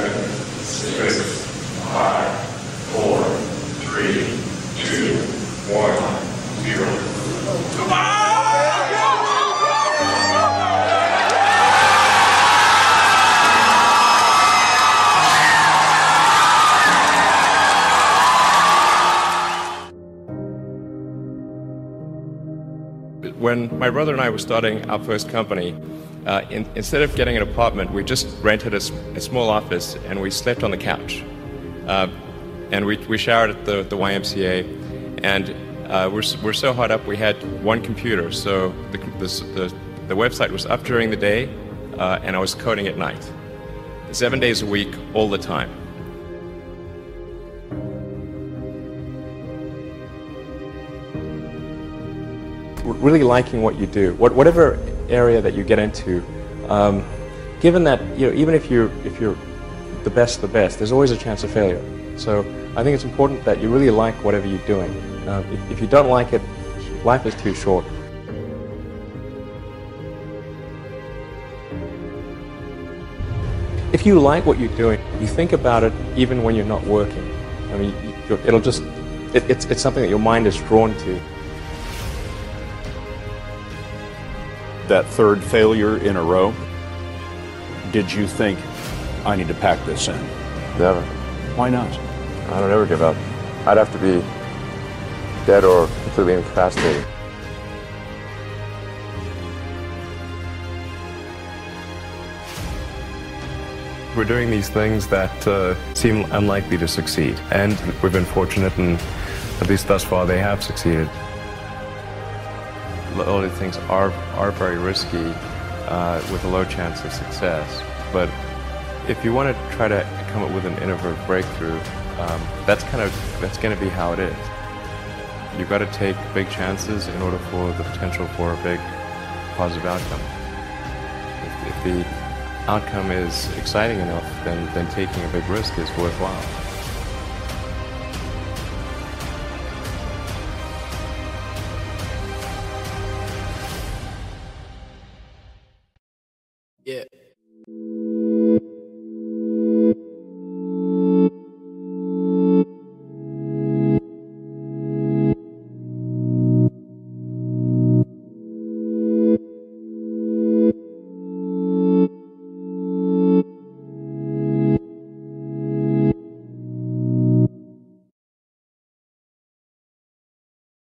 seven, six, five, four, three, two, one, zero. When my brother and I were starting our first company, uh, in, instead of getting an apartment, we just rented a, a small office and we slept on the couch. Uh, and we, we showered at the, the YMCA. And uh, we're, we're so hot up, we had one computer. So the, the, the, website was up during the day, uh, and I was coding at night. Seven days a week, all the time. really liking what you do, what, whatever area that you get into, um, given that you know, even if you're if you're the best, the best, there's always a chance of failure. So I think it's important that you really like whatever you're doing. Uh, if, if you don't like it, life is too short. If you like what you're doing, you think about it even when you're not working. I mean, it'll just, it, it's, it's something that your mind is drawn to. That third failure in a row, did you think, I need to pack this in? Never. Why not? I don't ever give up. I'd have to be dead or completely incapacitated. We're doing these things that uh, seem unlikely to succeed, and we've been fortunate, and at least thus far, they have succeeded a lot of things are, are very risky uh, with a low chance of success. But if you want to try to come up with an innovative breakthrough, um, that's kind of that's going to be how it is. You've got to take big chances in order for the potential for a big positive outcome. If, if the outcome is exciting enough, then, then taking a big risk is worthwhile. Yeah.